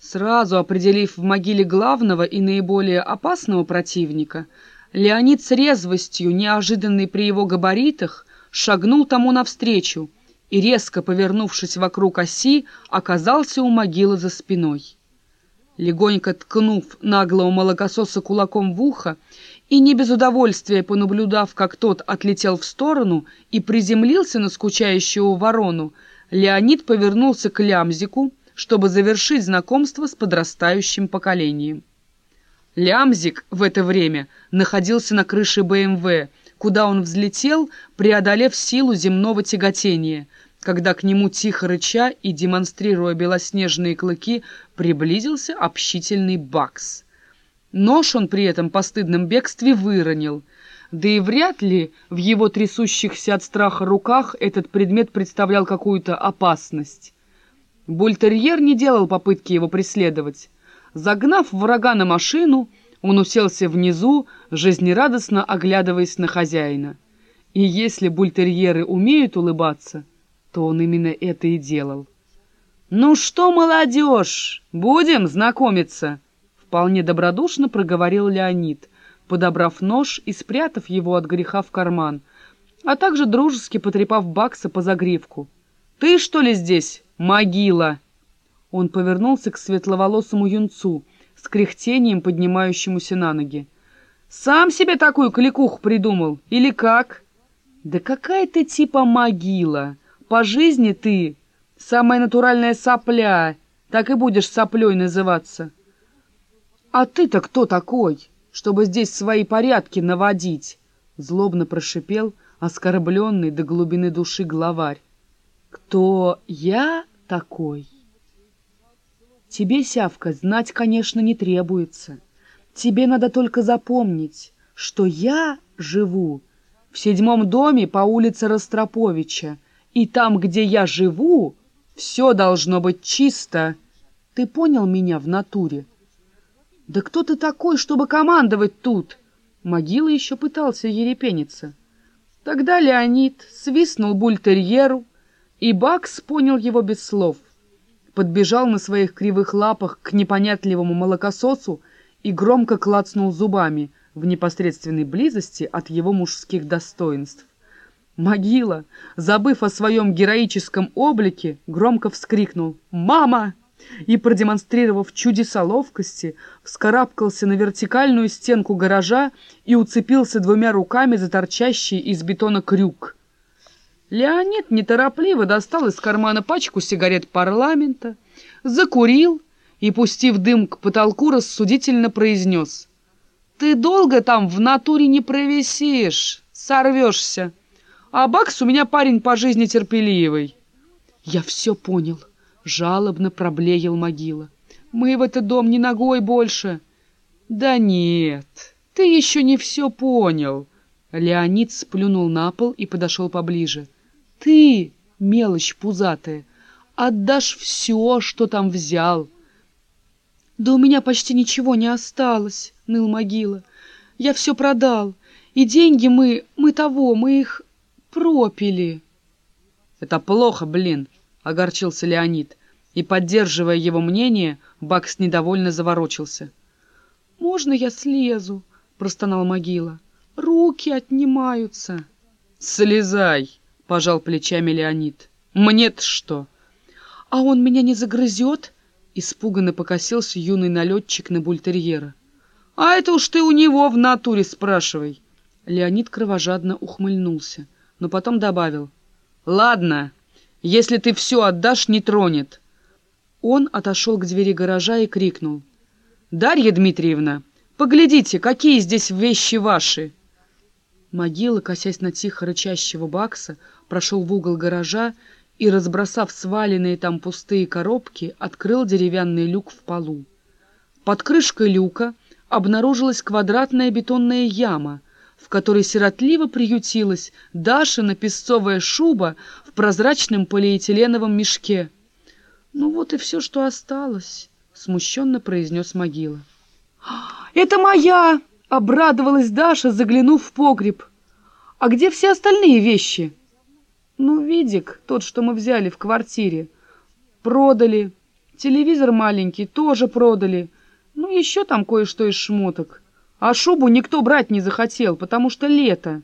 Сразу определив в могиле главного и наиболее опасного противника, Леонид с резвостью, неожиданной при его габаритах, шагнул тому навстречу и, резко повернувшись вокруг оси, оказался у могилы за спиной. Легонько ткнув наглого молокососа кулаком в ухо и не без удовольствия понаблюдав, как тот отлетел в сторону и приземлился на скучающую ворону, Леонид повернулся к Лямзику, чтобы завершить знакомство с подрастающим поколением. Лямзик в это время находился на крыше БМВ, куда он взлетел, преодолев силу земного тяготения, когда к нему тихо рыча и демонстрируя белоснежные клыки приблизился общительный Бакс. Нож он при этом постыдном бегстве выронил, да и вряд ли в его трясущихся от страха руках этот предмет представлял какую-то опасность. Бультерьер не делал попытки его преследовать. Загнав врага на машину, он уселся внизу, жизнерадостно оглядываясь на хозяина. И если бультерьеры умеют улыбаться, то он именно это и делал. «Ну что, молодежь, будем знакомиться?» Вполне добродушно проговорил Леонид, подобрав нож и спрятав его от греха в карман, а также дружески потрепав Бакса по загривку. «Ты что ли здесь, могила?» Он повернулся к светловолосому юнцу с кряхтением, поднимающемуся на ноги. «Сам себе такую кликуху придумал? Или как?» «Да какая ты типа могила! По жизни ты самая натуральная сопля, так и будешь соплей называться!» «А ты-то кто такой, чтобы здесь свои порядки наводить?» Злобно прошипел оскорбленный до глубины души главарь. Кто я такой? Тебе, Сявка, знать, конечно, не требуется. Тебе надо только запомнить, что я живу в седьмом доме по улице Ростроповича, и там, где я живу, все должно быть чисто. Ты понял меня в натуре? Да кто ты такой, чтобы командовать тут? Могила еще пытался ерепениться. Тогда Леонид свистнул бультерьеру, и Бакс понял его без слов. Подбежал на своих кривых лапах к непонятливому молокососу и громко клацнул зубами в непосредственной близости от его мужских достоинств. Могила, забыв о своем героическом облике, громко вскрикнул «Мама!» и, продемонстрировав чудеса ловкости, вскарабкался на вертикальную стенку гаража и уцепился двумя руками за торчащий из бетона крюк — Леонид неторопливо достал из кармана пачку сигарет парламента, закурил и, пустив дым к потолку, рассудительно произнес. «Ты долго там в натуре не провисишь, сорвешься. А Бакс у меня парень по жизни терпеливый». «Я все понял», — жалобно проблеял могила. «Мы в этот дом не ногой больше». «Да нет, ты еще не все понял». Леонид сплюнул на пол и подошел поближе. Ты, мелочь пузатая, отдашь все, что там взял. Да у меня почти ничего не осталось, ныл могила. Я все продал, и деньги мы, мы того, мы их пропили. Это плохо, блин, огорчился Леонид, и, поддерживая его мнение, Бакс недовольно заворочился. «Можно я слезу?» — простонал могила. «Руки отнимаются». «Слезай!» Пожал плечами Леонид. Мне-то что? А он меня не загрызет? Испуганно покосился юный налетчик на бультерьера. А это уж ты у него в натуре спрашивай. Леонид кровожадно ухмыльнулся, но потом добавил. Ладно, если ты все отдашь, не тронет. Он отошел к двери гаража и крикнул. «Дарья Дмитриевна, поглядите, какие здесь вещи ваши!» Могила, косясь на тихо рычащего бакса, прошел в угол гаража и, разбросав сваленные там пустые коробки, открыл деревянный люк в полу. Под крышкой люка обнаружилась квадратная бетонная яма, в которой сиротливо приютилась Дашина песцовая шуба в прозрачном полиэтиленовом мешке. «Ну вот и все, что осталось», — смущенно произнес могила. «Это моя!» — обрадовалась Даша, заглянув в погреб. «А где все остальные вещи?» «Ну, видик, тот, что мы взяли в квартире. Продали. Телевизор маленький тоже продали. Ну, еще там кое-что из шмоток. А шубу никто брать не захотел, потому что лето.